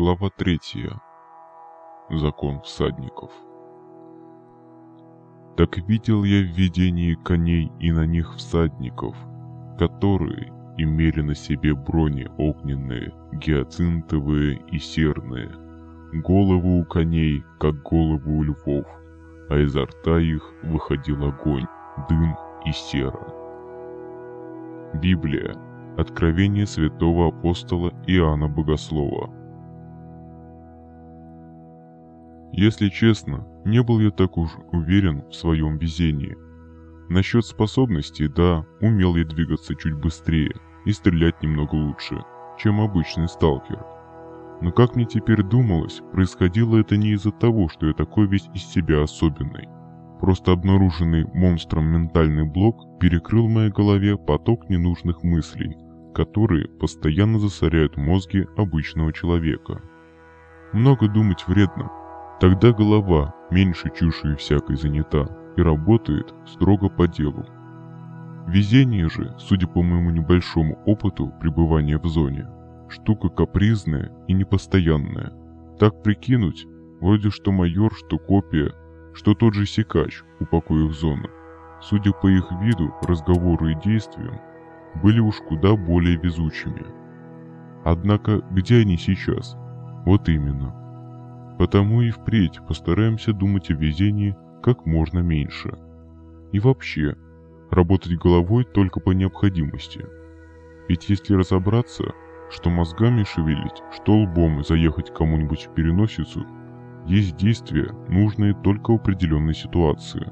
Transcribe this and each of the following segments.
Глава третья. Закон всадников. Так видел я в видении коней и на них всадников, которые имели на себе брони огненные, гиацинтовые и серные, головы у коней, как головы у львов, а изо рта их выходил огонь, дым и сера. Библия. Откровение святого апостола Иоанна Богослова. Если честно, не был я так уж уверен в своем везении. Насчет способностей, да, умел я двигаться чуть быстрее и стрелять немного лучше, чем обычный сталкер. Но как мне теперь думалось, происходило это не из-за того, что я такой весь из себя особенный. Просто обнаруженный монстром ментальный блок перекрыл в моей голове поток ненужных мыслей, которые постоянно засоряют мозги обычного человека. Много думать вредно, Тогда голова меньше чуши всякой занята и работает строго по делу. Везение же, судя по моему небольшому опыту пребывания в зоне, штука капризная и непостоянная. Так прикинуть, вроде что майор, что копия, что тот же секач, упокоив зону. Судя по их виду, разговору и действиям, были уж куда более везучими. Однако, где они сейчас? Вот именно. Потому и впредь постараемся думать о везении как можно меньше. И вообще, работать головой только по необходимости. Ведь если разобраться, что мозгами шевелить, что лбом заехать кому-нибудь в переносицу, есть действия, нужные только в определенной ситуации.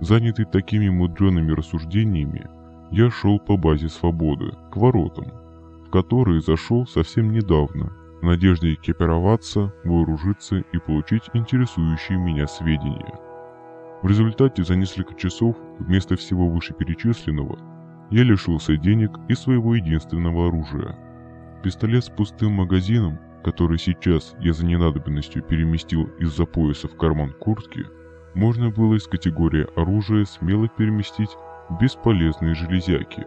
Занятый такими мудреными рассуждениями, я шел по базе свободы, к воротам, в которые зашел совсем недавно в надежде экипироваться, вооружиться и получить интересующие меня сведения. В результате за несколько часов вместо всего вышеперечисленного я лишился денег и своего единственного оружия. Пистолет с пустым магазином, который сейчас я за ненадобностью переместил из-за пояса в карман куртки, можно было из категории оружия смело переместить в бесполезные железяки,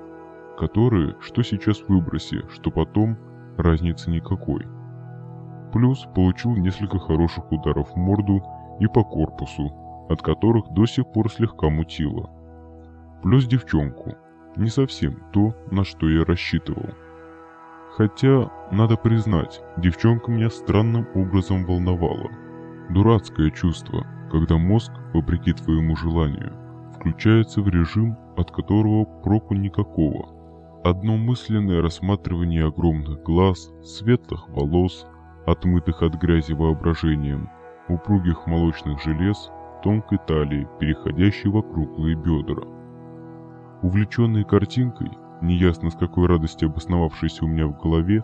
которые, что сейчас в выбросе, что потом, разницы никакой. Плюс получил несколько хороших ударов в морду и по корпусу, от которых до сих пор слегка мутило. Плюс девчонку. Не совсем то, на что я рассчитывал. Хотя, надо признать, девчонка меня странным образом волновала. Дурацкое чувство, когда мозг, вопреки твоему желанию, включается в режим, от которого проку никакого. Одно мысленное рассматривание огромных глаз, светлых волос, отмытых от грязи воображением, упругих молочных желез, тонкой талии, переходящей в округлые бедра. Увлеченный картинкой, неясно с какой радости обосновавшейся у меня в голове,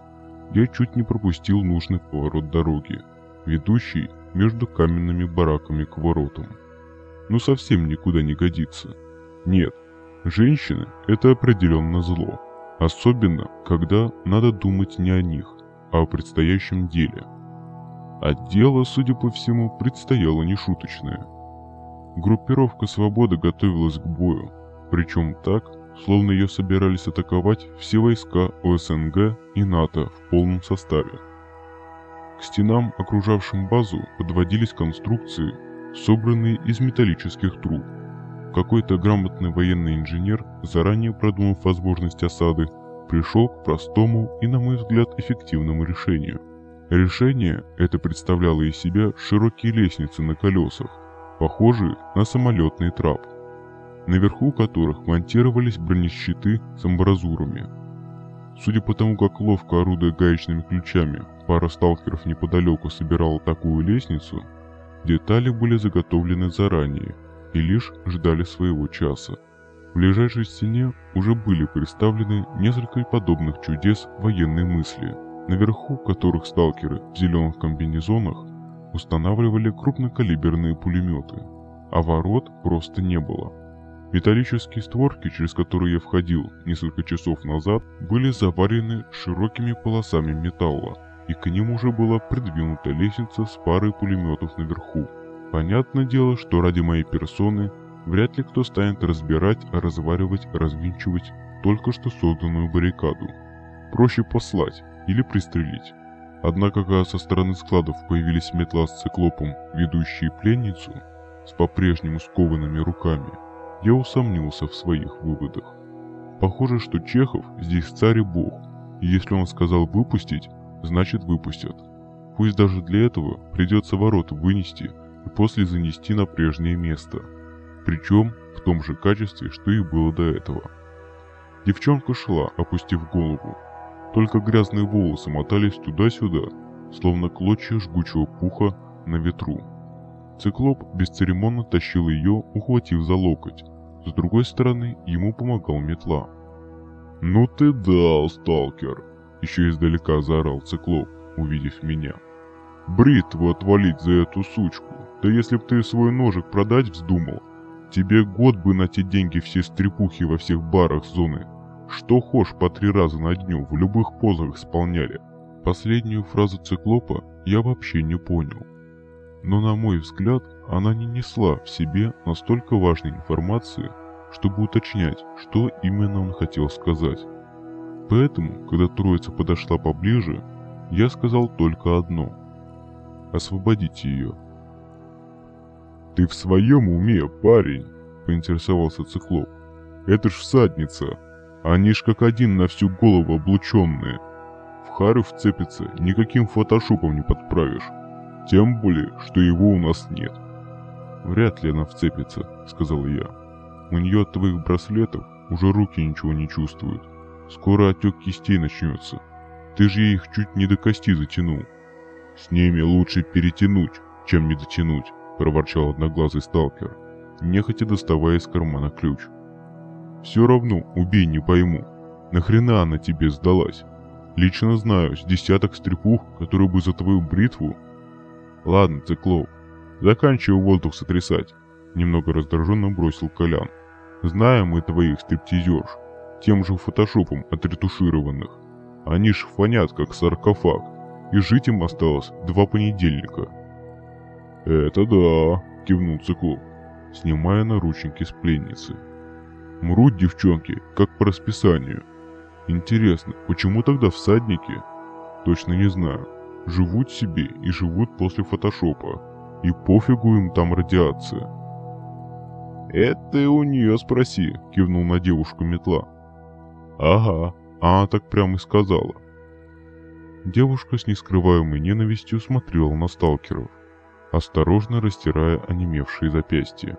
я чуть не пропустил нужный поворот дороги, ведущий между каменными бараками к воротам. Ну совсем никуда не годится. Нет, женщины – это определенно зло. Особенно, когда надо думать не о них, о предстоящем деле. А дело, судя по всему, предстояло нешуточное. Группировка «Свобода» готовилась к бою, причем так, словно ее собирались атаковать все войска ОСНГ и НАТО в полном составе. К стенам, окружавшим базу, подводились конструкции, собранные из металлических труб. Какой-то грамотный военный инженер, заранее продумав возможность осады, пришел к простому и, на мой взгляд, эффективному решению. Решение это представляло из себя широкие лестницы на колесах, похожие на самолетный трап, наверху которых монтировались бронещиты с амбразурами. Судя по тому, как ловко орудуя гаечными ключами, пара сталкеров неподалеку собирала такую лестницу, детали были заготовлены заранее и лишь ждали своего часа. В ближайшей стене уже были представлены несколько подобных чудес военной мысли, наверху которых сталкеры в зеленых комбинезонах устанавливали крупнокалиберные пулеметы, а ворот просто не было. Металлические створки, через которые я входил несколько часов назад, были заварены широкими полосами металла, и к ним уже была придвинута лестница с парой пулеметов наверху. Понятное дело, что ради моей персоны Вряд ли кто станет разбирать, разваривать, развинчивать только что созданную баррикаду. Проще послать или пристрелить. Однако, когда со стороны складов появились метла с циклопом, ведущие пленницу, с по-прежнему скованными руками, я усомнился в своих выводах. Похоже, что Чехов здесь царь и бог, и если он сказал выпустить, значит выпустят. Пусть даже для этого придется ворота вынести и после занести на прежнее место. Причем в том же качестве, что и было до этого. Девчонка шла, опустив голову. Только грязные волосы мотались туда-сюда, словно клочья жгучего пуха на ветру. Циклоп бесцеремонно тащил ее, ухватив за локоть. С другой стороны, ему помогал метла. «Ну ты дал, сталкер!» Еще издалека заорал циклоп, увидев меня. «Бритву отвалить за эту сучку! Да если б ты свой ножик продать вздумал, тебе год бы на те деньги все стрепухи во всех барах зоны. Что хошь по три раза на дню в любых позах исполняли». Последнюю фразу циклопа я вообще не понял. Но на мой взгляд, она не несла в себе настолько важной информации, чтобы уточнять, что именно он хотел сказать. Поэтому, когда троица подошла поближе, я сказал только одно. «Освободите ее». «Ты в своем уме, парень?» – поинтересовался циклоп. «Это ж всадница. Они ж как один на всю голову облученные. В Харю вцепится, никаким фотошопом не подправишь. Тем более, что его у нас нет». «Вряд ли она вцепится», — сказал я. «У нее от твоих браслетов уже руки ничего не чувствуют. Скоро отек кистей начнется. Ты же их чуть не до кости затянул». «С ними лучше перетянуть, чем не дотянуть», — проворчал одноглазый сталкер, нехотя доставая из кармана ключ. «Все равно, убей, не пойму. Нахрена она тебе сдалась? Лично знаю, с десяток стрепух, которые бы за твою бритву...» «Ладно, циклоп, заканчивай воздух сотрясать», — немного раздраженно бросил Колян. «Знаем мы твоих стриптизерш, тем же фотошопом отретушированных. Они ж фонят, как саркофаг, и жить им осталось два понедельника. «Это да», — кивнул Циклоп, снимая наручники с пленницы. «Мрут девчонки, как по расписанию. Интересно, почему тогда всадники?» «Точно не знаю. Живут себе и живут после фотошопа. И пофигу им там радиация». «Это у нее спроси», — кивнул на девушку метла. «Ага, она так прямо и сказала. Девушка с нескрываемой ненавистью смотрела на сталкеров, осторожно растирая онемевшие запястья.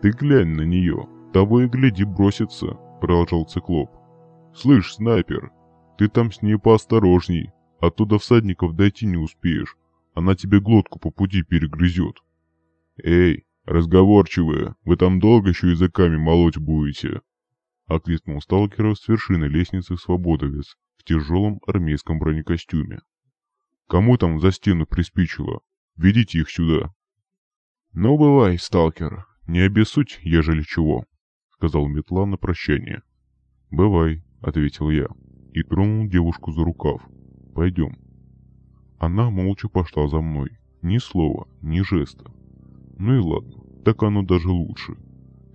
«Ты глянь на нее, того и гляди бросится», — продолжал циклоп. «Слышь, снайпер, ты там с ней поосторожней, оттуда всадников дойти не успеешь, она тебе глотку по пути перегрызет». «Эй, разговорчивые, вы там долго еще языками молоть будете?» — окликнул сталкера с вершины лестницы свободовец в тяжелом армейском бронекостюме. «Кому там за стену приспичило? Ведите их сюда!» «Ну, бывай, сталкер, не обессудь, ежели чего», — сказал Метла на прощание. «Бывай», — ответил я, и тронул девушку за рукав. «Пойдем». Она молча пошла за мной, ни слова, ни жеста. Ну и ладно, так оно даже лучше.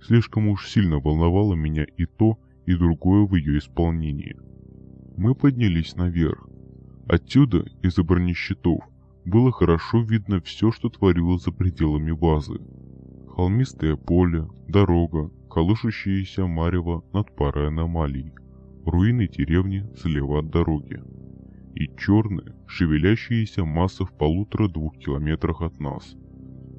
Слишком уж сильно волновало меня и то, и другое в ее исполнении — мы поднялись наверх. Отсюда, из-за бронещитов, было хорошо видно все, что творилось за пределами базы. Холмистое поле, дорога, колышущаяся марево над парой аномалий, руины деревни слева от дороги и черная, шевелящаяся масса в полутора-двух километрах от нас.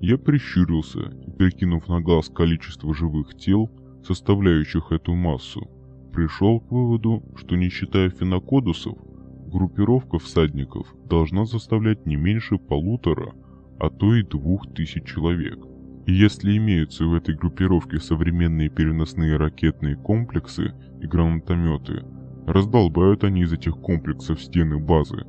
Я прищурился и, прикинув на глаз количество живых тел, составляющих эту массу, пришел к выводу, что не считая фенокодусов, группировка всадников должна заставлять не меньше полутора, а то и двух тысяч человек. И если имеются в этой группировке современные переносные ракетные комплексы и гранатометы, раздолбают они из этих комплексов стены базы,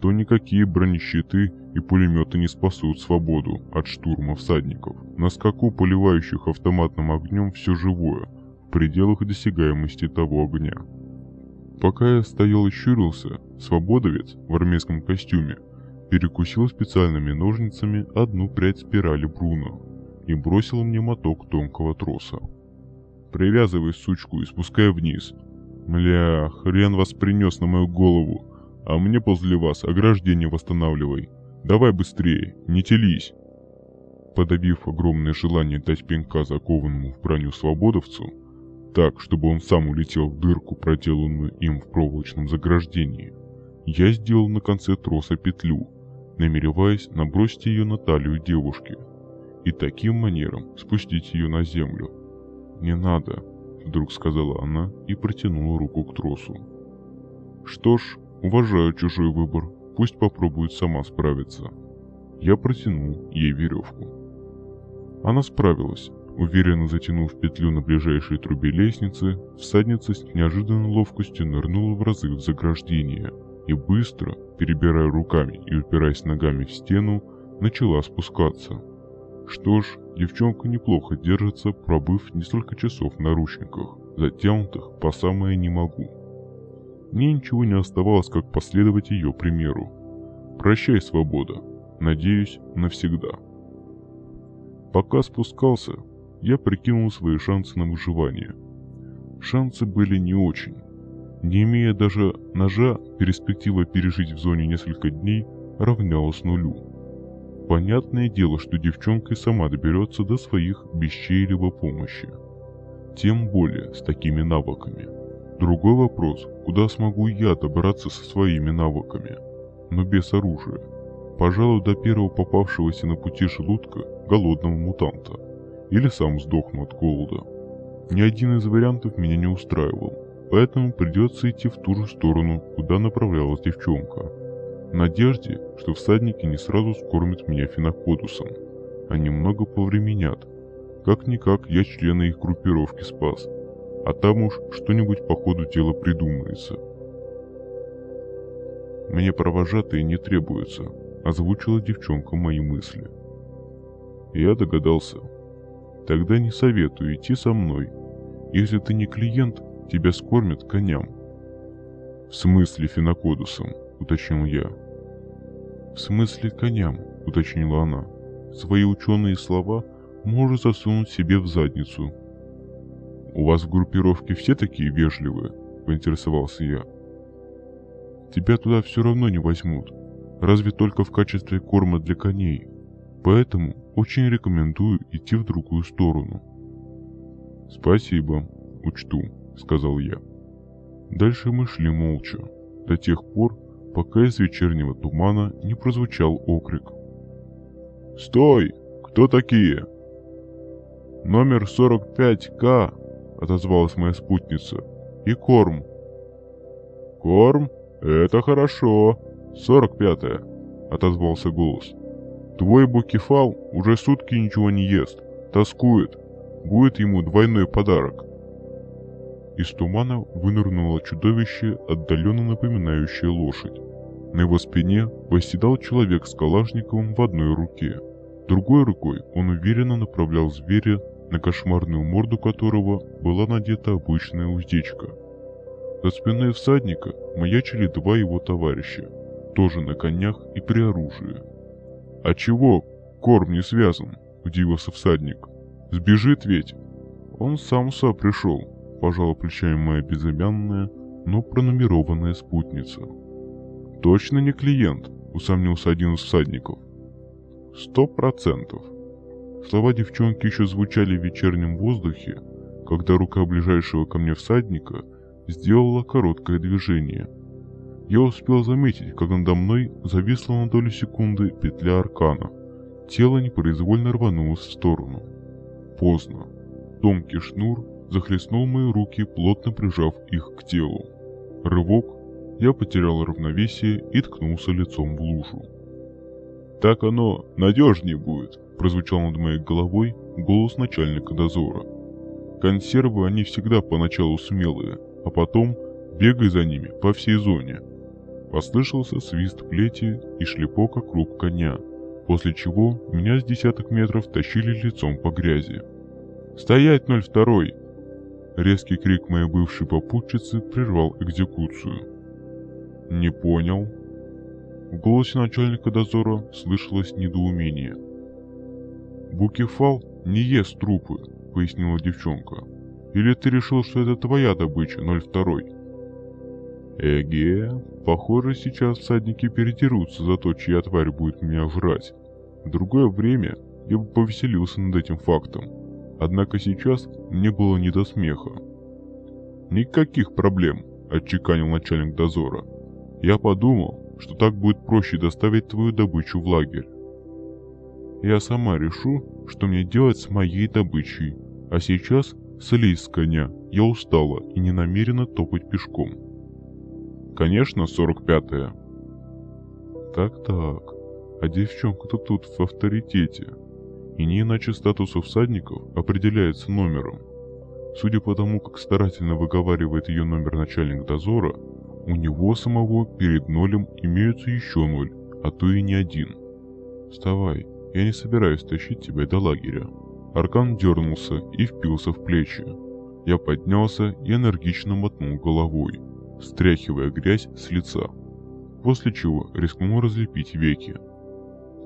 то никакие бронещиты и пулеметы не спасут свободу от штурма всадников. На скаку поливающих автоматным огнем все живое, в пределах досягаемости того огня. Пока я стоял и щурился, свободовец в армейском костюме перекусил специальными ножницами одну прядь спирали Бруно и бросил мне моток тонкого троса. «Привязывай сучку и спускай вниз. Мля, хрен вас принес на мою голову, А мне после вас ограждение восстанавливай. Давай быстрее, не телись. Подавив огромное желание дать пинка закованному в броню свободовцу, так, чтобы он сам улетел в дырку, проделанную им в проволочном заграждении, я сделал на конце троса петлю, намереваясь набросить ее на талию девушки и таким манером спустить ее на землю. «Не надо», — вдруг сказала она и протянула руку к тросу. «Что ж, уважаю чужой выбор, пусть попробует сама справиться». Я протянул ей веревку. Она справилась. Уверенно затянув петлю на ближайшей трубе лестницы, всадница с неожиданной ловкостью нырнула в разрыв заграждения и быстро, перебирая руками и упираясь ногами в стену, начала спускаться. Что ж, девчонка неплохо держится, пробыв несколько часов в наручниках, затянутых по самое не могу. Мне ничего не оставалось, как последовать ее примеру. Прощай, свобода. Надеюсь, навсегда. Пока спускался, я прикинул свои шансы на выживание. Шансы были не очень. Не имея даже ножа, перспектива пережить в зоне несколько дней равнялась нулю. Понятное дело, что девчонка и сама доберется до своих без чьей-либо помощи. Тем более с такими навыками. Другой вопрос, куда смогу я добраться со своими навыками, но без оружия. Пожалуй, до первого попавшегося на пути желудка голодного мутанта. Или сам сдохну от голода. Ни один из вариантов меня не устраивал, поэтому придется идти в ту же сторону, куда направлялась девчонка. В надежде, что всадники не сразу скормят меня фенокодусом, а немного повременят. Как-никак я члена их группировки спас, а там уж что-нибудь по ходу дела придумается. Мне провожатые не требуются, озвучила девчонка мои мысли. Я догадался. Тогда не советую идти со мной. Если ты не клиент, тебя скормят коням. В смысле фенокодусом, уточнил я. В смысле коням, уточнила она. Свои ученые слова можешь засунуть себе в задницу. У вас в группировке все такие вежливые, поинтересовался я. Тебя туда все равно не возьмут, разве только в качестве корма для коней. Поэтому очень рекомендую идти в другую сторону. Спасибо, учту, сказал я. Дальше мы шли молча, до тех пор, пока из вечернего тумана не прозвучал окрик. «Стой! Кто такие?» «Номер 45К», — отозвалась моя спутница. «И корм». «Корм? Это хорошо. 45-я», — отозвался голос. «Твой букефал уже сутки ничего не ест, тоскует. Будет ему двойной подарок». Из тумана вынырнуло чудовище, отдаленно напоминающее лошадь. На его спине восседал человек с калашниковым в одной руке. Другой рукой он уверенно направлял зверя, на кошмарную морду которого была надета обычная уздечка. За спиной всадника маячили два его товарища, тоже на конях и при оружии. «А чего корм не связан?» – удивился всадник. «Сбежит ведь!» «Он сам сюда пришел», – пожала плечами моя безымянная, но пронумерованная спутница. «Точно не клиент?» – усомнился один из всадников. «Сто процентов». Слова девчонки еще звучали в вечернем воздухе, когда рука ближайшего ко мне всадника сделала короткое движение. Я успел заметить, как надо мной зависла на долю секунды петля аркана. Тело непроизвольно рванулось в сторону. Поздно. Тонкий шнур захлестнул мои руки, плотно прижав их к телу. Рывок, я потерял равновесие и ткнулся лицом в лужу. «Так оно надежнее будет», – прозвучал над моей головой голос начальника дозора. «Консервы они всегда поначалу смелые, а потом бегай за ними по всей зоне». Послышался свист плети и шлепок округ коня, после чего меня с десяток метров тащили лицом по грязи. «Стоять, 02!» Резкий крик моей бывшей попутчицы прервал экзекуцию. «Не понял». В голосе начальника дозора слышалось недоумение. «Букефал не ест трупы», — пояснила девчонка. «Или ты решил, что это твоя добыча, 02?» Эге, похоже, сейчас всадники передерутся за то, чья тварь будет меня жрать. В другое время я бы повеселился над этим фактом. Однако сейчас мне было не до смеха. «Никаких проблем», — отчеканил начальник дозора. «Я подумал, что так будет проще доставить твою добычу в лагерь. Я сама решу, что мне делать с моей добычей, а сейчас слезь с коня, я устала и не намерена топать пешком». «Конечно, 45-я». «Так-так, а девчонка-то тут в авторитете. И не иначе статус всадников определяется номером. Судя по тому, как старательно выговаривает ее номер начальник дозора, у него самого перед нолем имеются еще ноль, а то и не один. Вставай, я не собираюсь тащить тебя до лагеря. Аркан дернулся и впился в плечи. Я поднялся и энергично мотнул головой, стряхивая грязь с лица, после чего рискнул разлепить веки.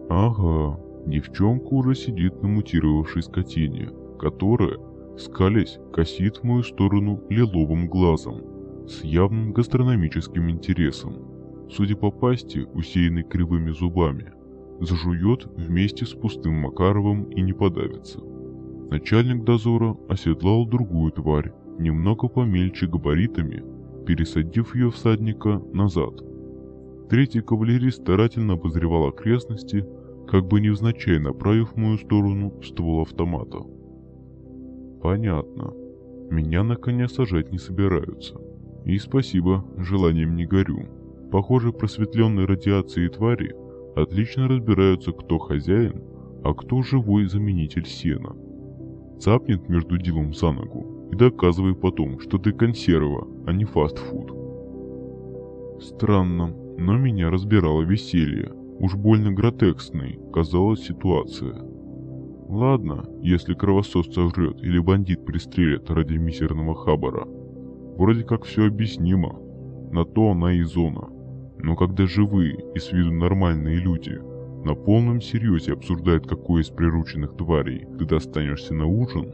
Ага, девчонка уже сидит на мутировавшей скотине, которая, скалясь, косит в мою сторону лиловым глазом, с явным гастрономическим интересом. Судя по пасти, усеянной кривыми зубами, зажует вместе с пустым Макаровым и не подавится. Начальник дозора оседлал другую тварь, немного помельче габаритами, пересадив ее всадника назад. Третий кавалерист старательно обозревал окрестности, как бы невзначай направив в мою сторону ствол автомата. Понятно. Меня на коня сажать не собираются. И спасибо, желанием не горю. Похоже, просветленные радиацией твари отлично разбираются, кто хозяин, а кто живой заменитель сена. Цапнет между делом за ногу и доказывай потом, что ты консерва, а не фастфуд. Странно, но меня разбирало веселье. Уж больно гротексной казалась ситуация. Ладно, если кровосос сожрет или бандит пристрелит ради мизерного хабара. Вроде как все объяснимо. На то она и зона. Но когда живые и с виду нормальные люди на полном серьезе обсуждают, какой из прирученных тварей ты достанешься на ужин,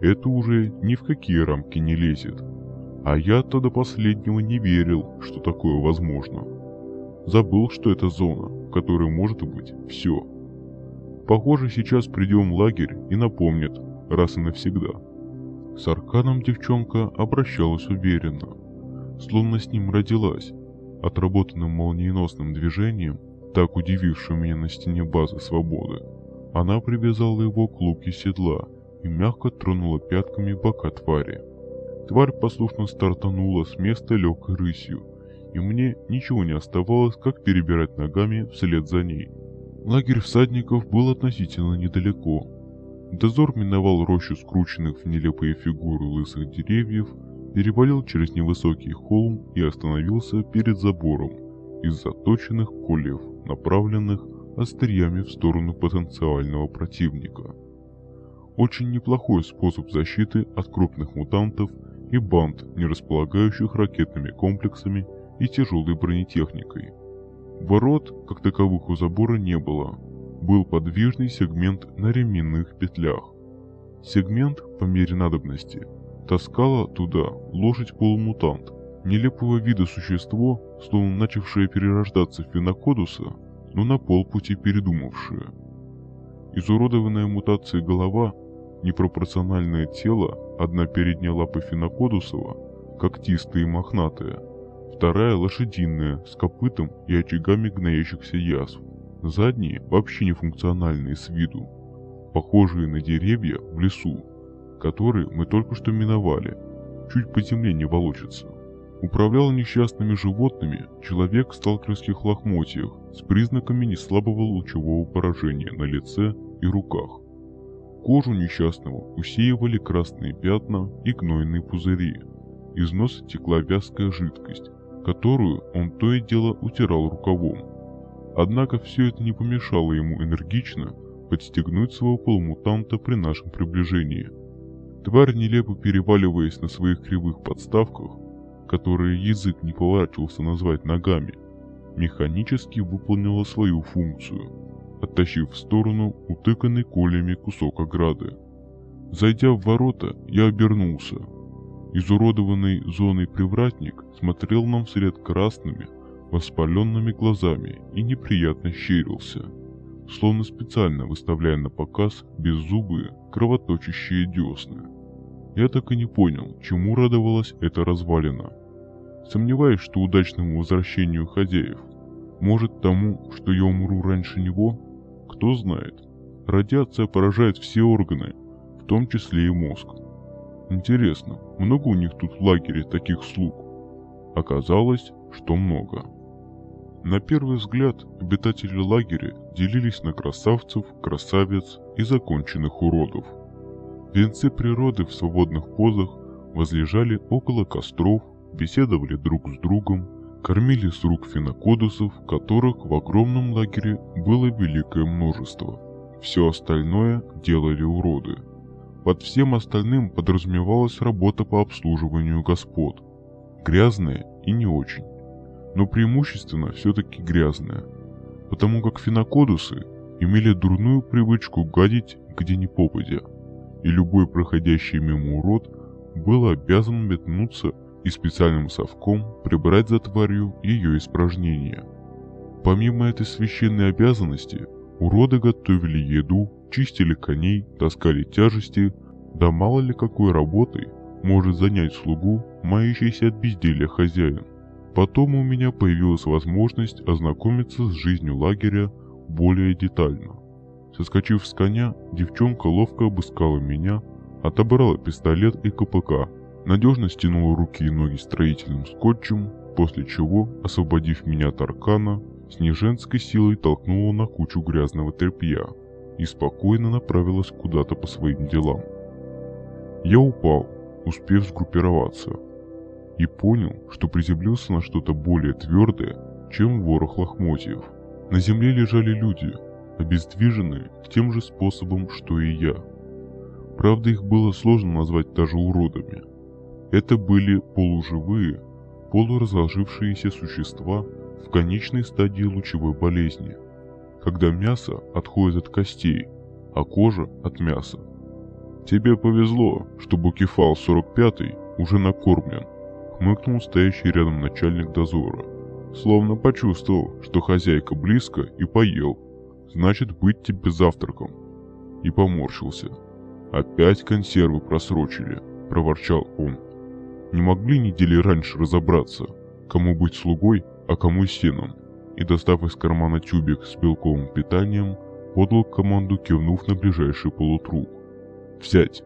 это уже ни в какие рамки не лезет. А я-то до последнего не верил, что такое возможно. Забыл, что это зона, в которой может быть все. Похоже, сейчас придем в лагерь и напомнят, раз и навсегда. С Арканом девчонка обращалась уверенно, словно с ним родилась, отработанным молниеносным движением, так удивившим меня на стене базы свободы. Она привязала его к луке седла и мягко тронула пятками бока твари. Тварь послушно стартанула с места легкой рысью, и мне ничего не оставалось, как перебирать ногами вслед за ней. Лагерь всадников был относительно недалеко. Дозор миновал рощу скрученных в нелепые фигуры лысых деревьев, перевалил через невысокий холм и остановился перед забором из заточенных кольев, направленных остриями в сторону потенциального противника. Очень неплохой способ защиты от крупных мутантов и банд, не располагающих ракетными комплексами и тяжелой бронетехникой. Ворот, как таковых у забора, не было. Был подвижный сегмент на ременных петлях. Сегмент, по мере надобности, таскала туда лошадь-полумутант, нелепого вида существо, словно начавшее перерождаться в Винокодуса, но на полпути передумавшее. Изуродованная мутацией голова, непропорциональное тело, одна передняя лапа Финокодусова, когтистая и мохнатая – вторая лошадиная, с копытом и очагами гноящихся язв. Задние вообще не функциональные с виду, похожие на деревья в лесу, которые мы только что миновали, чуть по земле не волочатся. Управлял несчастными животными человек в сталкерских лохмотьях с признаками неслабого лучевого поражения на лице и руках. Кожу несчастного усеивали красные пятна и гнойные пузыри. Из носа текла вязкая жидкость, которую он то и дело утирал рукавом. Однако все это не помешало ему энергично подстегнуть своего полумутанта при нашем приближении. Тварь, нелепо переваливаясь на своих кривых подставках, которые язык не поворачивался назвать ногами, механически выполнила свою функцию, оттащив в сторону утыканный колями кусок ограды. Зайдя в ворота, я обернулся. Изуродованный зоной привратник смотрел нам вслед красными, воспаленными глазами и неприятно щерился, словно специально выставляя на показ беззубые, кровоточащие десны. Я так и не понял, чему радовалась эта развалина. Сомневаюсь, что удачному возвращению хозяев. Может тому, что я умру раньше него? Кто знает. Радиация поражает все органы, в том числе и мозг. Интересно, много у них тут в лагере таких слуг? Оказалось, что много. На первый взгляд, обитатели лагеря делились на красавцев, красавиц и законченных уродов. Венцы природы в свободных позах возлежали около костров, беседовали друг с другом, кормили с рук финокодусов, которых в огромном лагере было великое множество. Все остальное делали уроды. Под всем остальным подразумевалась работа по обслуживанию господ. Грязная и не очень. Но преимущественно все-таки грязная. Потому как финокодусы имели дурную привычку гадить где ни попадя. И любой проходящий мимо урод был обязан метнуться и специальным совком прибрать за тварью ее испражнения. Помимо этой священной обязанности, уроды готовили еду, чистили коней, таскали тяжести, да мало ли какой работой может занять слугу, мающийся от безделия хозяин. Потом у меня появилась возможность ознакомиться с жизнью лагеря более детально. Соскочив с коня, девчонка ловко обыскала меня, отобрала пистолет и КПК, надежно стянула руки и ноги строительным скотчем, после чего, освободив меня от аркана, с неженской силой толкнула на кучу грязного тряпья и спокойно направилась куда-то по своим делам. Я упал, успев сгруппироваться, и понял, что приземлился на что-то более твердое, чем ворох лохмотьев. На земле лежали люди, обездвиженные тем же способом, что и я. Правда, их было сложно назвать даже уродами – это были полуживые, полуразложившиеся существа в конечной стадии лучевой болезни, когда мясо отходит от костей, а кожа от мяса. «Тебе повезло, что Букефал 45-й уже накормлен», — хмыкнул стоящий рядом начальник дозора. Словно почувствовал, что хозяйка близко и поел. Значит, быть тебе завтраком. И поморщился. «Опять консервы просрочили», — проворчал он не могли недели раньше разобраться, кому быть слугой, а кому сеном, и достав из кармана тюбик с белковым питанием, подал команду, кивнув на ближайший полутруп. «Взять!»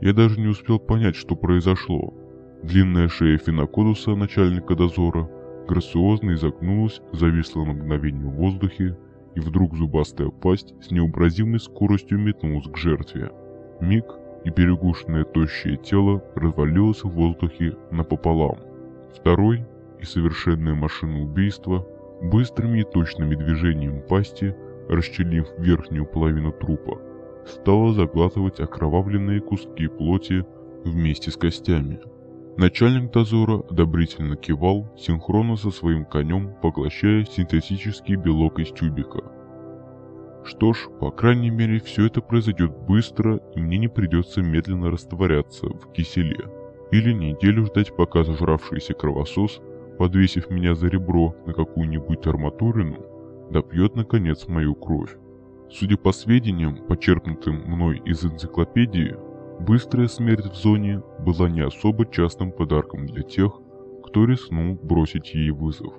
Я даже не успел понять, что произошло. Длинная шея Финокодуса, начальника дозора, грациозно изогнулась, зависла на мгновение в воздухе, и вдруг зубастая пасть с необразимой скоростью метнулась к жертве. Миг, и перегушенное тощее тело развалилось в воздухе напополам. Второй и совершенная машина убийства быстрыми и точными движениями пасти, расчленив верхнюю половину трупа, стала заглатывать окровавленные куски плоти вместе с костями. Начальник дозора одобрительно кивал, синхронно со своим конем поглощая синтетический белок из тюбика – что ж, по крайней мере, все это произойдет быстро, и мне не придется медленно растворяться в киселе. Или неделю ждать, пока зажравшийся кровосос, подвесив меня за ребро на какую-нибудь арматурину, допьет наконец мою кровь. Судя по сведениям, почерпнутым мной из энциклопедии, быстрая смерть в зоне была не особо частым подарком для тех, кто рискнул бросить ей вызов.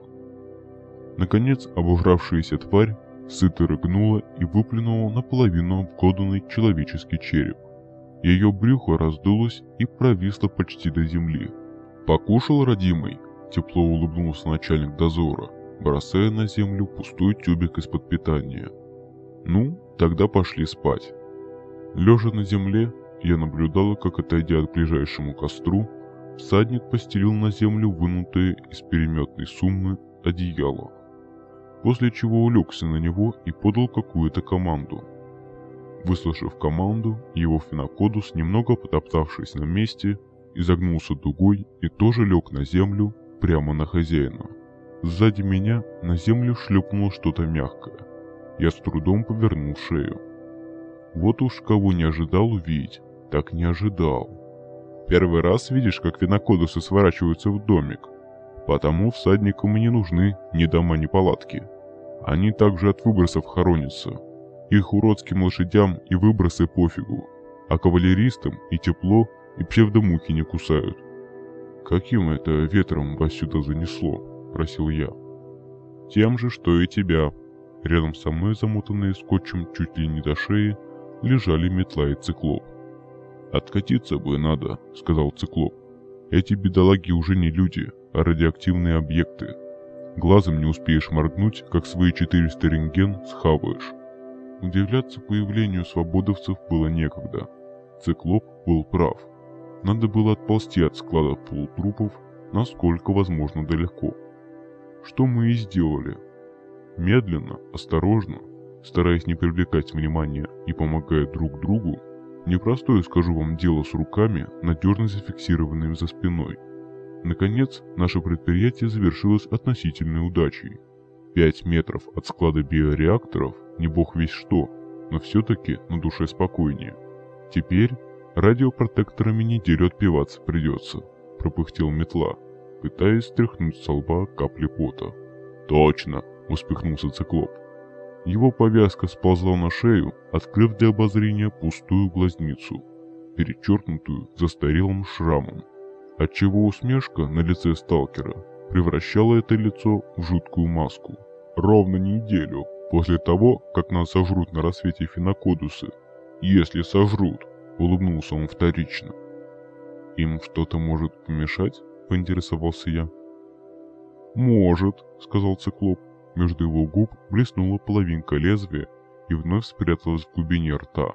Наконец, обожравшаяся тварь сыто рыгнула и выплюнула наполовину обглоданный человеческий череп. Ее брюхо раздулось и провисло почти до земли. «Покушал, родимый?» – тепло улыбнулся начальник дозора, бросая на землю пустой тюбик из-под питания. «Ну, тогда пошли спать». Лежа на земле, я наблюдала, как, отойдя от ближайшему костру, всадник постелил на землю вынутые из переметной суммы одеяло после чего улегся на него и подал какую-то команду. Выслушав команду, его фенокодус, немного потоптавшись на месте, изогнулся дугой и тоже лег на землю прямо на хозяина. Сзади меня на землю шлепнуло что-то мягкое. Я с трудом повернул шею. Вот уж кого не ожидал увидеть, так не ожидал. Первый раз видишь, как винокодусы сворачиваются в домик. Потому всадникам и не нужны ни дома, ни палатки. Они также от выбросов хоронятся. Их уродским лошадям и выбросы пофигу. А кавалеристам и тепло, и псевдомухи не кусают. «Каким это ветром вас сюда занесло?» – просил я. «Тем же, что и тебя». Рядом со мной, замотанные скотчем чуть ли не до шеи, лежали метла и циклоп. «Откатиться бы надо», — сказал циклоп. «Эти бедолаги уже не люди, а радиоактивные объекты. Глазом не успеешь моргнуть, как свои 400 рентген схаваешь». Удивляться появлению свободовцев было некогда. Циклоп был прав. Надо было отползти от склада полутрупов, насколько возможно далеко. Что мы и сделали. Медленно, осторожно, стараясь не привлекать внимания и помогая друг другу, Непростое, скажу вам, дело с руками, надежно зафиксированными за спиной. Наконец, наше предприятие завершилось относительной удачей. 5 метров от склада биореакторов, не бог весь что, но все-таки на душе спокойнее. Теперь радиопротекторами неделю отпиваться придется, пропыхтел метла, пытаясь стряхнуть с лба капли пота. Точно, успехнулся циклоп. Его повязка сползла на шею, открыв для обозрения пустую глазницу, перечеркнутую застарелым шрамом, отчего усмешка на лице сталкера превращала это лицо в жуткую маску. Ровно неделю после того, как нас сожрут на рассвете финокодусы. Если сожрут, улыбнулся он вторично. Им что-то может помешать? Поинтересовался я. Может, сказал циклоп. Между его губ блеснула половинка лезвия и вновь спряталась в глубине рта.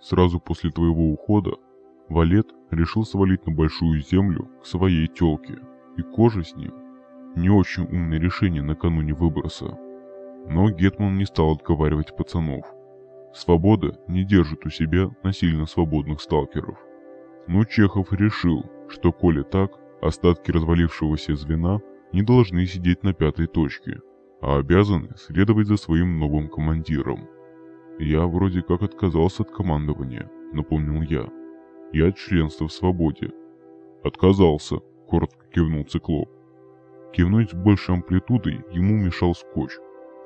Сразу после твоего ухода Валет решил свалить на большую землю к своей тёлке, и кожа с ним. Не очень умное решение накануне выброса. Но Гетман не стал отговаривать пацанов. Свобода не держит у себя насильно свободных сталкеров. Но Чехов решил, что коли так, остатки развалившегося звена не должны сидеть на пятой точке – а обязаны следовать за своим новым командиром. Я вроде как отказался от командования, напомнил я. И от членства в свободе. Отказался, коротко кивнул циклоп. Кивнуть с большей амплитудой ему мешал скотч,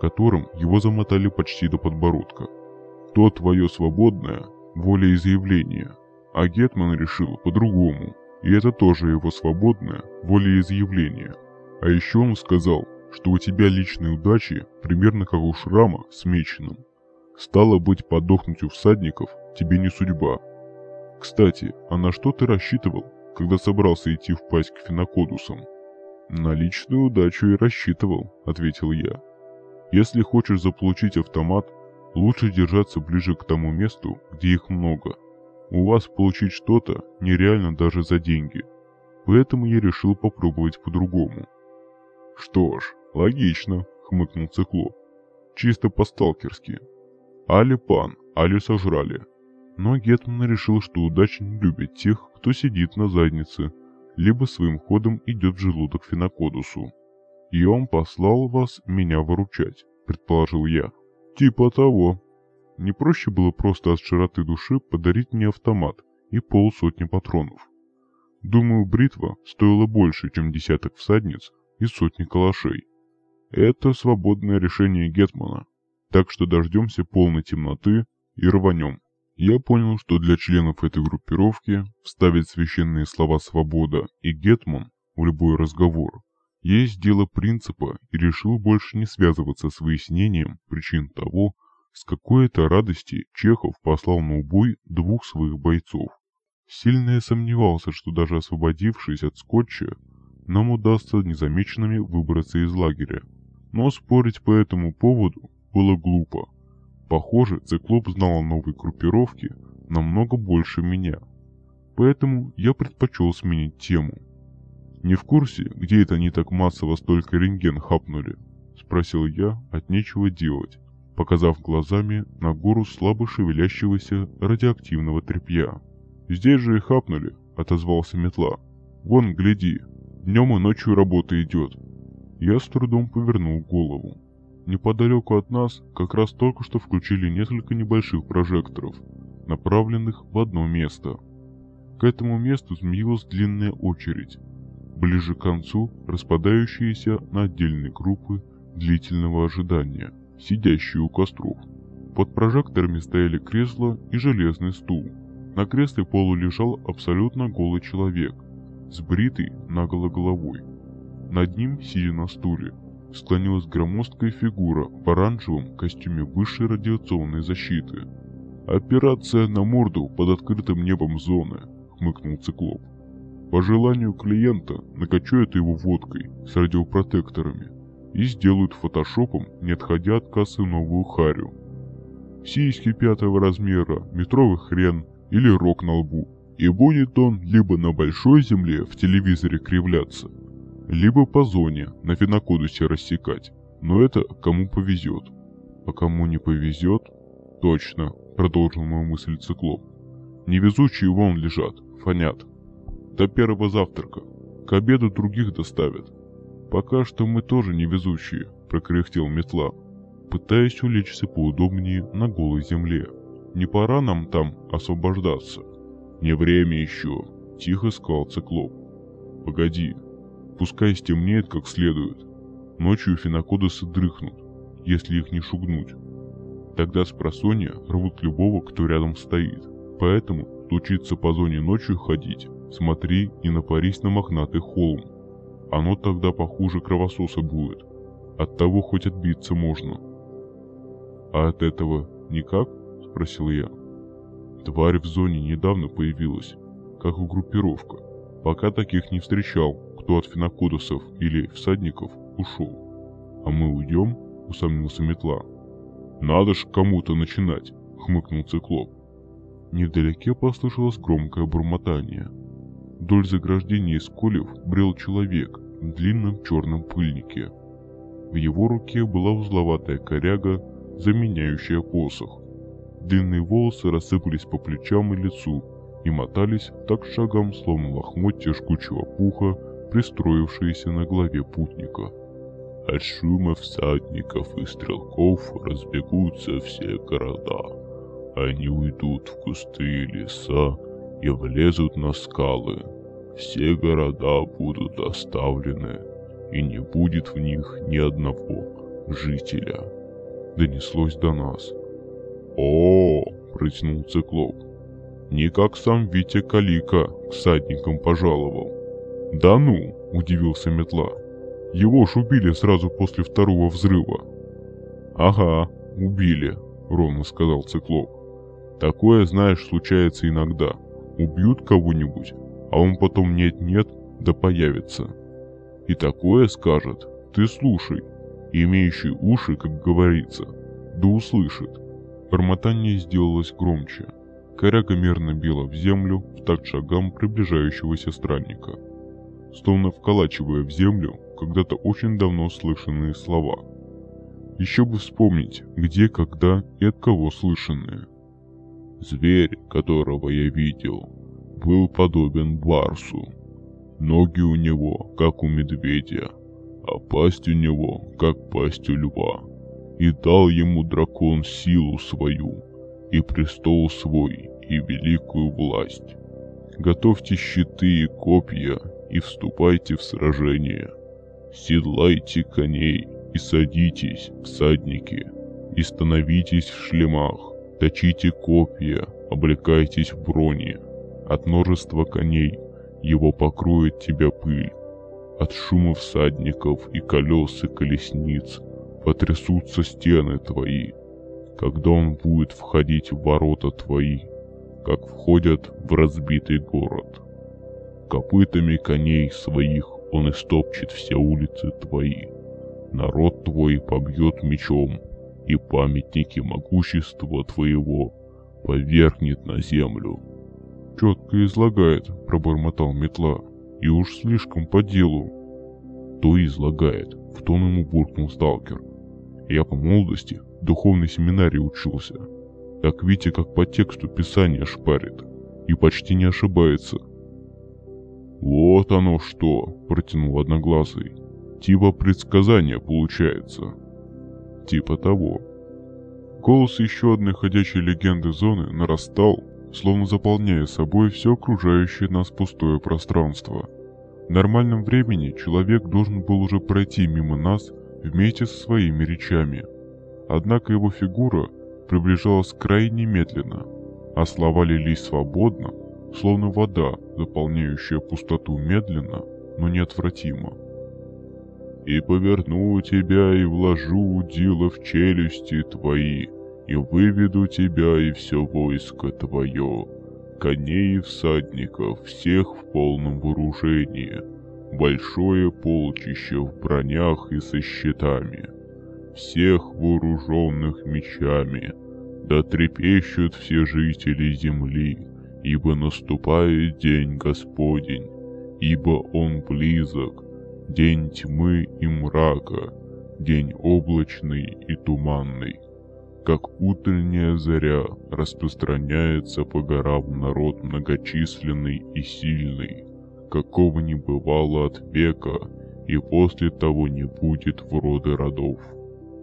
которым его замотали почти до подбородка. То твое свободное, волеизъявление, а Гетман решил по-другому, и это тоже его свободное волеизъявление. А еще он сказал, что у тебя личные удачи примерно как у шрама с меченым. Стало быть, подохнуть у всадников тебе не судьба. Кстати, а на что ты рассчитывал, когда собрался идти в пасть к финокодусам? На личную удачу и рассчитывал, ответил я. Если хочешь заполучить автомат, лучше держаться ближе к тому месту, где их много. У вас получить что-то нереально даже за деньги. Поэтому я решил попробовать по-другому. Что ж, «Логично», — хмыкнул Циклоп. «Чисто по-сталкерски. Али пан, али сожрали». Но Гетман решил, что удача не любит тех, кто сидит на заднице, либо своим ходом идет в желудок Финокодусу. «И он послал вас меня выручать», — предположил я. «Типа того». Не проще было просто от широты души подарить мне автомат и полсотни патронов. Думаю, бритва стоила больше, чем десяток всадниц и сотни калашей. Это свободное решение Гетмана. Так что дождемся полной темноты и рванем. Я понял, что для членов этой группировки вставить священные слова «свобода» и «гетман» в любой разговор есть дело принципа и решил больше не связываться с выяснением причин того, с какой-то радости Чехов послал на убой двух своих бойцов. Сильно я сомневался, что даже освободившись от скотча, нам удастся незамеченными выбраться из лагеря. Но спорить по этому поводу было глупо. Похоже, Циклоп знал о новой группировке намного больше меня. Поэтому я предпочел сменить тему. «Не в курсе, где это они так массово столько рентген хапнули?» Спросил я от нечего делать, показав глазами на гору слабо шевелящегося радиоактивного тряпья. «Здесь же и хапнули», — отозвался метла. «Вон, гляди, днем и ночью работа идет, я с трудом повернул голову. Неподалеку от нас как раз только что включили несколько небольших прожекторов, направленных в одно место. К этому месту змеилась длинная очередь, ближе к концу распадающиеся на отдельные группы длительного ожидания, сидящие у костров. Под прожекторами стояли кресла и железный стул. На кресле полу лежал абсолютно голый человек, с бритой наголо головой. Над ним, сидя на стуле, склонилась громоздкая фигура в оранжевом костюме высшей радиационной защиты. «Операция на морду под открытым небом зоны», — хмыкнул циклоп. «По желанию клиента накачают его водкой с радиопротекторами и сделают фотошопом, не отходя от кассы новую харю. Сиськи пятого размера, метровый хрен или рог на лбу. И будет он либо на большой земле в телевизоре кривляться, либо по зоне на фенокодусе рассекать. Но это кому повезет. А кому не повезет, точно, продолжил мою мысль циклоп. Невезучие вон лежат, фонят. До первого завтрака. К обеду других доставят. Пока что мы тоже невезучие, прокряхтел метла, пытаясь улечься поудобнее на голой земле. Не пора нам там освобождаться. Не время еще, тихо сказал циклоп. Погоди, Пускай стемнеет как следует. Ночью фенокодосы дрыхнут, если их не шугнуть. Тогда с просонья рвут любого, кто рядом стоит. Поэтому случится по зоне ночью ходить, смотри и напарись на мохнатый холм. Оно тогда похуже кровососа будет. От того хоть отбиться можно. А от этого никак? Спросил я. Тварь в зоне недавно появилась, как у группировка. Пока таких не встречал, кто от фенокодусов или всадников ушел. А мы уйдем, усомнился метла. Надо ж кому-то начинать, хмыкнул циклоп. Невдалеке послышалось громкое бормотание. Вдоль заграждения из колев брел человек в длинном черном пыльнике. В его руке была узловатая коряга, заменяющая посох. Длинные волосы рассыпались по плечам и лицу и мотались так шагом, словно лохмотья жгучего пуха пристроившиеся на голове путника. От шума всадников и стрелков разбегутся все города. Они уйдут в кусты и леса и влезут на скалы. Все города будут оставлены, и не будет в них ни одного жителя. Донеслось до нас. О, протянул циклоп. Не как сам Витя Калика к садникам пожаловал. «Да ну!» – удивился Метла. «Его ж убили сразу после второго взрыва». «Ага, убили», – ровно сказал Циклоп. «Такое, знаешь, случается иногда. Убьют кого-нибудь, а он потом нет-нет, да появится. И такое скажет, ты слушай, имеющий уши, как говорится, да услышит». Бормотание сделалось громче. Коряга мерно била в землю в такт шагам приближающегося странника – словно вколачивая в землю когда-то очень давно слышанные слова. Еще бы вспомнить, где, когда и от кого слышанные. Зверь, которого я видел, был подобен барсу. Ноги у него, как у медведя, а пасть у него, как пасть у льва. И дал ему дракон силу свою, и престол свой, и великую власть. Готовьте щиты и копья, и вступайте в сражение. Седлайте коней и садитесь, всадники, и становитесь в шлемах, точите копья, облекайтесь в брони. От множества коней его покроет тебя пыль. От шума всадников и колес и колесниц потрясутся стены твои, когда он будет входить в ворота твои, как входят в разбитый город. Копытами коней своих он истопчет все улицы твои. Народ твой побьет мечом, и памятники могущества твоего повергнет на землю. Четко излагает, пробормотал метла, и уж слишком по делу. То излагает, в тон ему буркнул сталкер. Я по молодости в духовной семинарии учился. Так видите, как по тексту писания шпарит. И почти не ошибается. «Вот оно что!» – протянул Одноглазый. «Типа предсказания получается». «Типа того». Голос еще одной ходячей легенды зоны нарастал, словно заполняя собой все окружающее нас пустое пространство. В нормальном времени человек должен был уже пройти мимо нас вместе со своими речами. Однако его фигура приближалась крайне медленно, а слова лились свободно, словно вода, заполняющая пустоту медленно, но неотвратимо. «И поверну тебя и вложу удила в челюсти твои, и выведу тебя и все войско твое, коней и всадников, всех в полном вооружении, большое полчище в бронях и со щитами, всех вооруженных мечами, да трепещут все жители земли, ибо наступает день Господень, ибо Он близок, день тьмы и мрака, день облачный и туманный. Как утренняя заря распространяется по горам народ многочисленный и сильный, какого не бывало от века, и после того не будет в роды родов.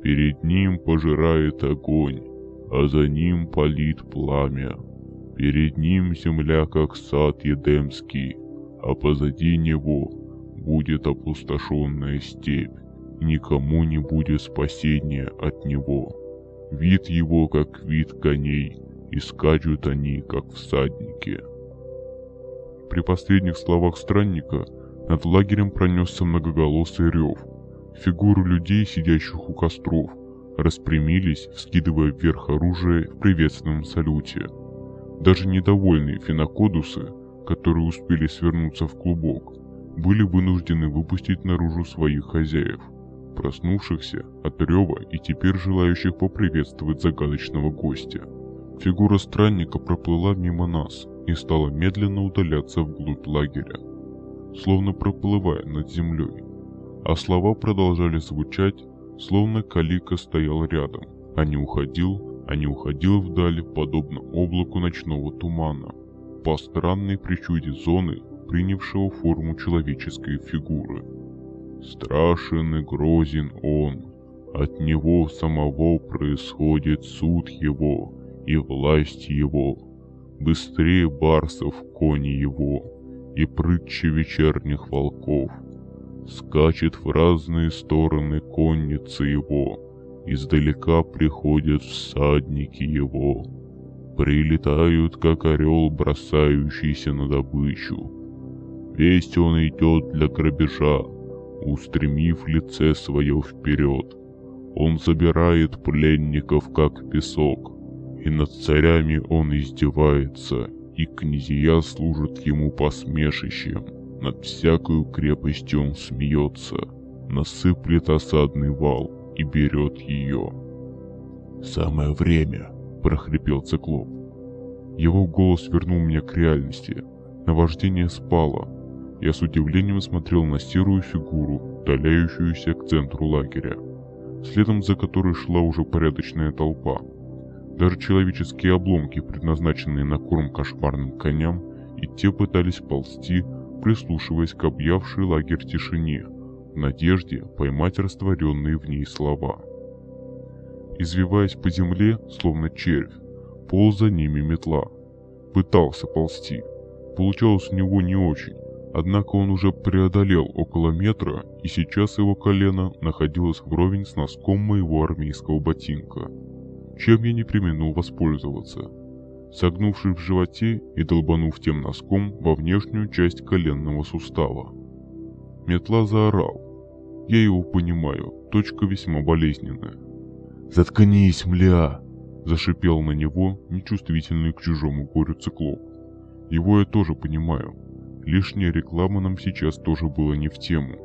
Перед ним пожирает огонь, а за ним палит пламя. Перед ним земля, как сад Едемский, а позади него будет опустошенная степь, никому не будет спасения от него. Вид его, как вид коней, и скачут они, как всадники. При последних словах странника над лагерем пронесся многоголосый рев. Фигуры людей, сидящих у костров, распрямились, вскидывая вверх оружие в приветственном салюте. Даже недовольные фенокодусы, которые успели свернуться в клубок, были вынуждены выпустить наружу своих хозяев, проснувшихся от рева и теперь желающих поприветствовать загадочного гостя. Фигура странника проплыла мимо нас и стала медленно удаляться вглубь лагеря, словно проплывая над землей, а слова продолжали звучать Словно Калика стоял рядом, а не уходил, а не уходил вдаль, подобно облаку ночного тумана, по странной причуде зоны, принявшего форму человеческой фигуры. Страшен и грозен он, от него самого происходит суд его и власть его, быстрее барсов кони его и прытче вечерних волков — Скачет в разные стороны конницы его, Издалека приходят всадники его. Прилетают, как орел, бросающийся на добычу. Весть он идет для грабежа, устремив лице свое вперед. Он забирает пленников, как песок, и над царями он издевается, и князья служат ему посмешищем. Над всякою крепостью он смеется, насыплет осадный вал и берет ее. «Самое время!» – прохрипел циклоп. Его голос вернул меня к реальности. Наваждение спало. Я с удивлением смотрел на серую фигуру, удаляющуюся к центру лагеря, следом за которой шла уже порядочная толпа. Даже человеческие обломки, предназначенные на корм кошмарным коням, и те пытались ползти, прислушиваясь к объявшей лагерь тишине, надежде поймать растворенные в ней слова. Извиваясь по земле, словно червь, полз за ними метла. Пытался ползти. Получалось у него не очень, однако он уже преодолел около метра, и сейчас его колено находилось вровень с носком моего армейского ботинка. Чем я не применил воспользоваться – согнувшись в животе и долбанув тем носком во внешнюю часть коленного сустава. Метла заорал. Я его понимаю, точка весьма болезненная. «Заткнись, мля!» Зашипел на него нечувствительный к чужому горю циклоп. Его я тоже понимаю. Лишняя реклама нам сейчас тоже была не в тему.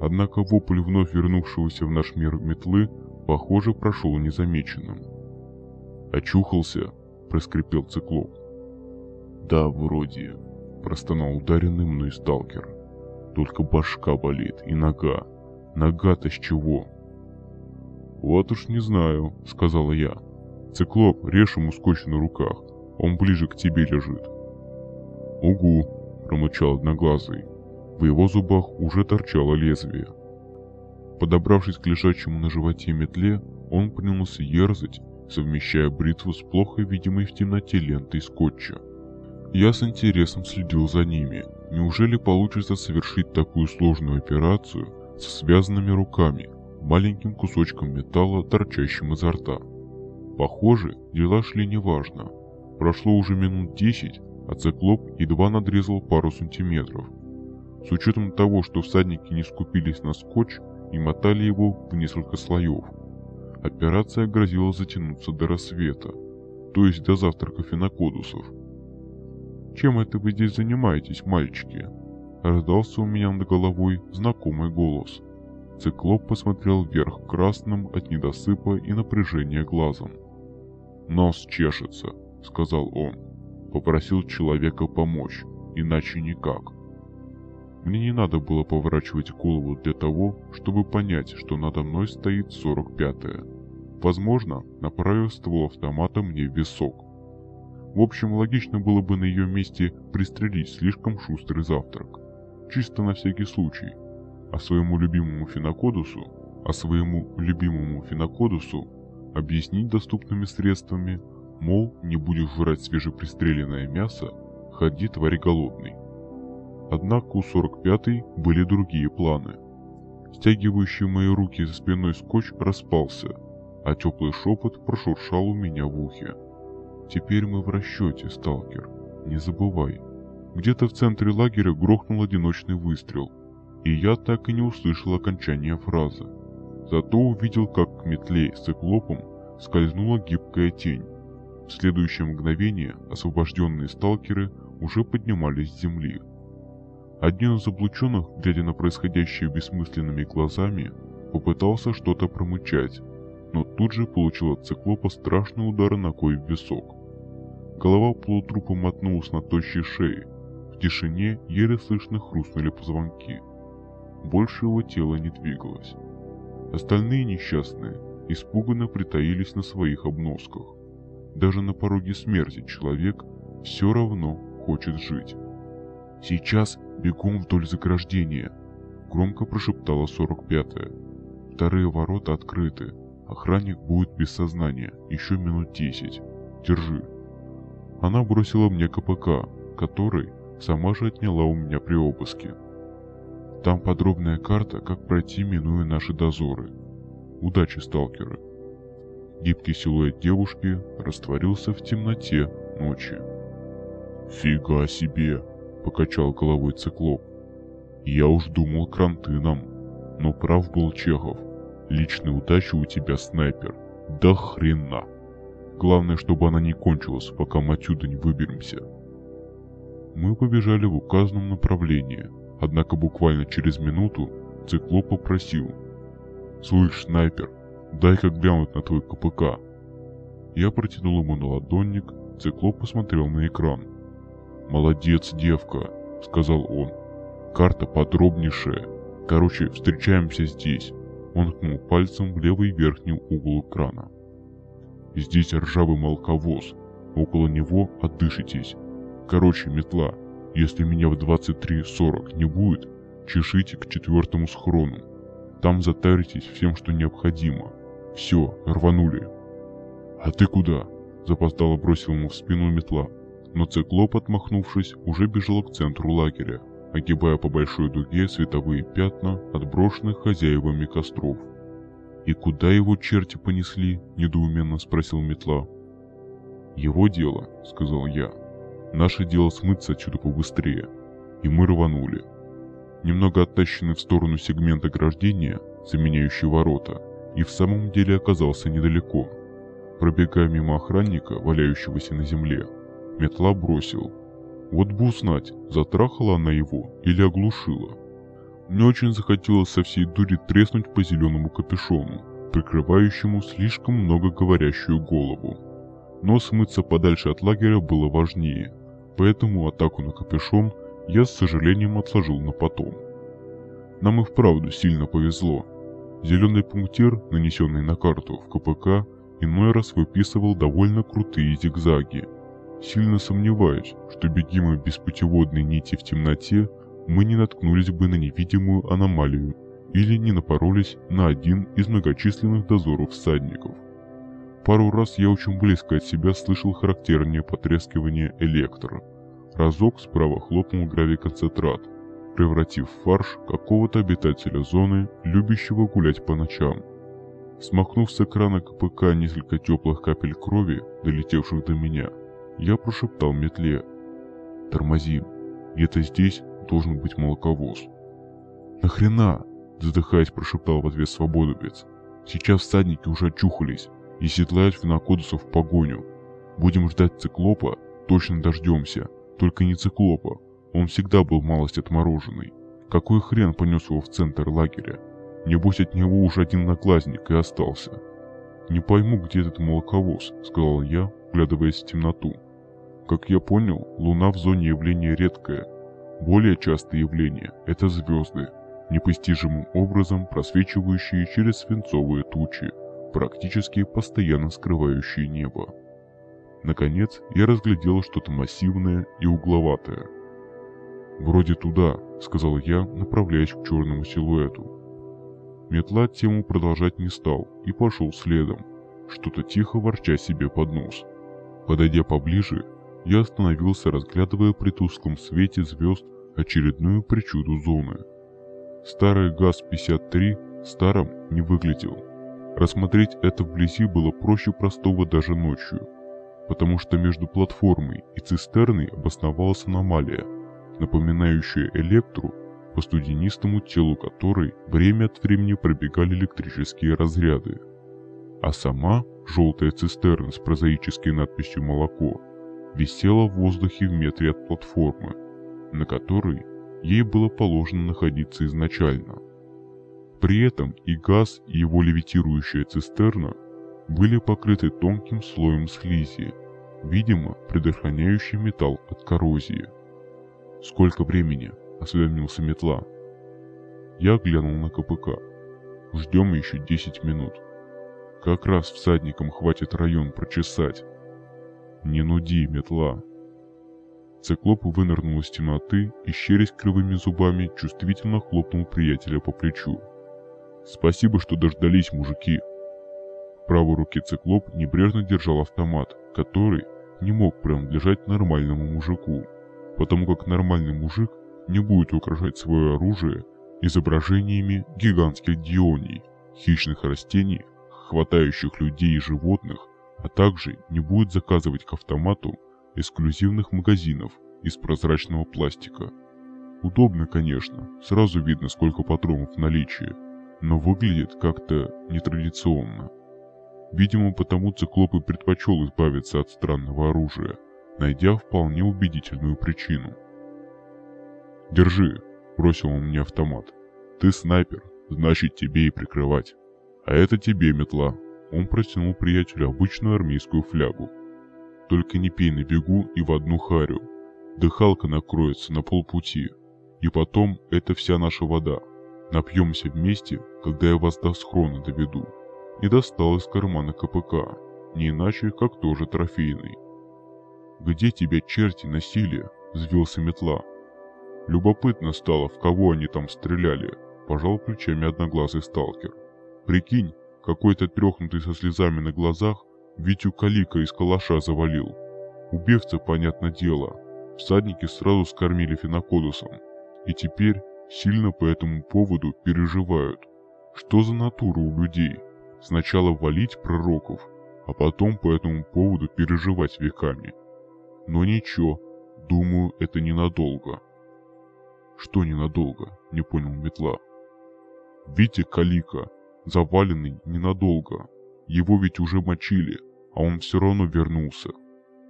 Однако вопль вновь вернувшегося в наш мир метлы, похоже, прошел незамеченным. Очухался, проскрипел циклоп. «Да, вроде», — простонал ударенный мной сталкер. «Только башка болит и нога. Нога-то с чего?» «Вот уж не знаю», — сказала я. «Циклоп, режь ему скотч на руках. Он ближе к тебе лежит». «Угу», — промычал одноглазый. В его зубах уже торчало лезвие. Подобравшись к лежачему на животе метле, он принялся ерзать совмещая бритву с плохо видимой в темноте лентой скотча. Я с интересом следил за ними. Неужели получится совершить такую сложную операцию со связанными руками, маленьким кусочком металла, торчащим изо рта? Похоже, дела шли неважно. Прошло уже минут десять, а циклоп едва надрезал пару сантиметров. С учетом того, что всадники не скупились на скотч и мотали его в несколько слоев. Операция грозила затянуться до рассвета, то есть до завтрака фенокодусов. «Чем это вы здесь занимаетесь, мальчики?» Раздался у меня над головой знакомый голос. Циклоп посмотрел вверх красным от недосыпа и напряжения глазом. «Нос чешется», — сказал он. Попросил человека помочь, иначе никак. Мне не надо было поворачивать голову для того, чтобы понять, что надо мной стоит 45-я. Возможно, направив ствол автомата мне в висок. В общем, логично было бы на ее месте пристрелить слишком шустрый завтрак. Чисто на всякий случай. А своему любимому Финокодусу, а своему любимому Финокодусу объяснить доступными средствами, мол, не будешь жрать свежепристреленное мясо, ходи, тварь голодный. Однако у 45-й были другие планы. Стягивающий мои руки за спиной скотч распался, а теплый шепот прошуршал у меня в ухе. «Теперь мы в расчете, сталкер. Не забывай». Где-то в центре лагеря грохнул одиночный выстрел, и я так и не услышал окончания фразы. Зато увидел, как к метле с циклопом скользнула гибкая тень. В следующее мгновение освобожденные сталкеры уже поднимались с земли. Один из облученных, глядя на происходящее бессмысленными глазами, попытался что-то промычать, но тут же получил от циклопа страшный удар ногой в висок. Голова полутрупа мотнулась на тощей шее. В тишине еле слышно хрустнули позвонки. Больше его тело не двигалось. Остальные несчастные испуганно притаились на своих обносках. Даже на пороге смерти человек все равно хочет жить. «Сейчас бегом вдоль заграждения», — громко прошептала 45-я. «Вторые ворота открыты. Охранник будет без сознания еще минут десять. Держи». Она бросила мне КПК, который сама же отняла у меня при обыске. Там подробная карта, как пройти, минуя наши дозоры. Удачи, сталкеры. Гибкий силуэт девушки растворился в темноте ночи. «Фига себе!» — покачал головой циклоп. «Я уж думал кранты нам, но прав был Чехов. Личной удачи у тебя снайпер. Да хрена!» Главное, чтобы она не кончилась, пока мы отсюда не выберемся. Мы побежали в указанном направлении, однако буквально через минуту Циклоп попросил. «Слышь, снайпер, дай-ка глянуть на твой КПК». Я протянул ему на ладонник, Циклоп посмотрел на экран. «Молодец, девка», — сказал он. «Карта подробнейшая. Короче, встречаемся здесь». Он ткнул пальцем в левый верхний угол экрана. Здесь ржавый молоковоз. Около него отдышитесь. Короче, метла. Если меня в 23.40 не будет, чешите к четвертому схрону. Там затаритесь всем, что необходимо. Все, рванули. А ты куда? Запоздало бросил ему в спину метла. Но циклоп, отмахнувшись, уже бежал к центру лагеря, огибая по большой дуге световые пятна, отброшенных хозяевами костров. «И куда его черти понесли?» – недоуменно спросил метла. «Его дело», – сказал я. «Наше дело смыться отсюда побыстрее». И мы рванули. Немного оттащенный в сторону сегмент ограждения, заменяющий ворота, и в самом деле оказался недалеко. Пробегая мимо охранника, валяющегося на земле, метла бросил. Вот бы узнать, затрахала она его или оглушила. Мне очень захотелось со всей дури треснуть по зеленому капюшону, прикрывающему слишком много говорящую голову. Но смыться подальше от лагеря было важнее, поэтому атаку на капюшон я с сожалением отложил на потом. Нам и вправду сильно повезло. Зеленый пунктир, нанесенный на карту в КПК, иной раз выписывал довольно крутые зигзаги. Сильно сомневаюсь, что бегимы без путеводной нити в темноте мы не наткнулись бы на невидимую аномалию или не напоролись на один из многочисленных дозоров всадников. Пару раз я очень близко от себя слышал характерное потрескивание электро. Разок справа хлопнул гравиконцентрат, превратив в фарш какого-то обитателя зоны, любящего гулять по ночам. Смахнув с экрана КПК несколько теплых капель крови, долетевших до меня, я прошептал метле. «Тормозим. Где-то здесь должен быть молоковоз». «Нахрена?» – задыхаясь, прошептал в ответ свободовец. «Сейчас всадники уже очухались и седлают финокодусов в погоню. Будем ждать циклопа, точно дождемся. Только не циклопа, он всегда был малость отмороженный. Какой хрен понес его в центр лагеря? Небось от него уже один наглазник и остался. «Не пойму, где этот молоковоз», — сказал я, вглядываясь в темноту. Как я понял, Луна в зоне явления редкое. Более частое явление — это звезды, непостижимым образом просвечивающие через свинцовые тучи, практически постоянно скрывающие небо. Наконец, я разглядел что-то массивное и угловатое — «Вроде туда», — сказал я, направляясь к черному силуэту. Метла тему продолжать не стал и пошел следом, что-то тихо ворча себе под нос. Подойдя поближе, я остановился, разглядывая при тусклом свете звезд очередную причуду зоны. Старый ГАЗ-53 старым не выглядел. Рассмотреть это вблизи было проще простого даже ночью, потому что между платформой и цистерной обосновалась аномалия — напоминающая электру, по студенистому телу которой время от времени пробегали электрические разряды. А сама желтая цистерна с прозаической надписью «Молоко» висела в воздухе в метре от платформы, на которой ей было положено находиться изначально. При этом и газ, и его левитирующая цистерна были покрыты тонким слоем слизи, видимо, предохраняющий металл от коррозии. «Сколько времени?» – осведомился метла. Я глянул на КПК. Ждем еще 10 минут. Как раз всадникам хватит район прочесать. Не нуди, метла. Циклоп вынырнул из темноты и, щерясь кривыми зубами, чувствительно хлопнул приятеля по плечу. «Спасибо, что дождались, мужики!» В правой руке циклоп небрежно держал автомат, который не мог принадлежать нормальному мужику потому как нормальный мужик не будет украшать свое оружие изображениями гигантских дионий, хищных растений, хватающих людей и животных, а также не будет заказывать к автомату эксклюзивных магазинов из прозрачного пластика. Удобно, конечно, сразу видно, сколько патронов в наличии, но выглядит как-то нетрадиционно. Видимо, потому циклоп и предпочел избавиться от странного оружия – найдя вполне убедительную причину. «Держи», — бросил он мне автомат. «Ты снайпер, значит тебе и прикрывать. А это тебе метла». Он протянул приятелю обычную армейскую флягу. «Только не пей на бегу и в одну харю. Дыхалка накроется на полпути. И потом это вся наша вода. Напьемся вместе, когда я вас до схрона доведу». И достал из кармана КПК, не иначе, как тоже трофейный. «Где тебя черти носили?» — взвился метла. Любопытно стало, в кого они там стреляли, пожал плечами одноглазый сталкер. Прикинь, какой-то трехнутый со слезами на глазах Витю Калика из калаша завалил. Убивца, понятно дело, всадники сразу скормили фенокодусом. И теперь сильно по этому поводу переживают. Что за натура у людей? Сначала валить пророков, а потом по этому поводу переживать веками. Но ничего, думаю, это ненадолго. Что ненадолго? Не понял Метла. Витя Калика, заваленный ненадолго. Его ведь уже мочили, а он все равно вернулся.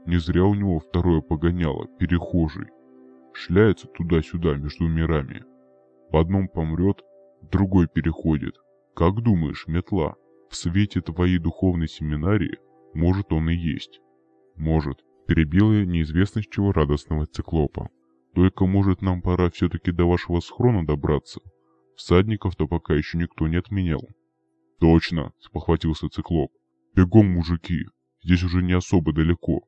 Не зря у него второе погоняло, перехожий. Шляется туда-сюда между мирами. В одном помрет, в другой переходит. Как думаешь, метла, в свете твоей духовной семинарии, может он и есть? Может, Перебил я неизвестно с чего радостного циклопа. Только, может, нам пора все-таки до вашего схрона добраться? Всадников-то пока еще никто не отменял. Точно, спохватился циклоп. Бегом, мужики, здесь уже не особо далеко.